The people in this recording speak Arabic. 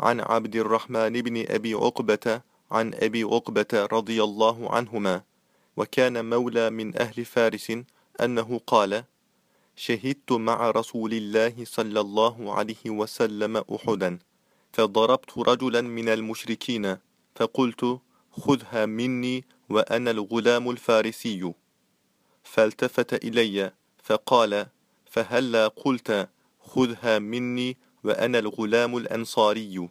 عن عبد الرحمن بن أبي عقبة عن أبي عقبة رضي الله عنهما وكان مولى من أهل فارس أنه قال شهدت مع رسول الله صلى الله عليه وسلم أحدا فضربت رجلا من المشركين فقلت خذها مني وأنا الغلام الفارسي. فالتفت إلي فقال فهلا قلت خذها مني وأنا الغلام الأنصاري.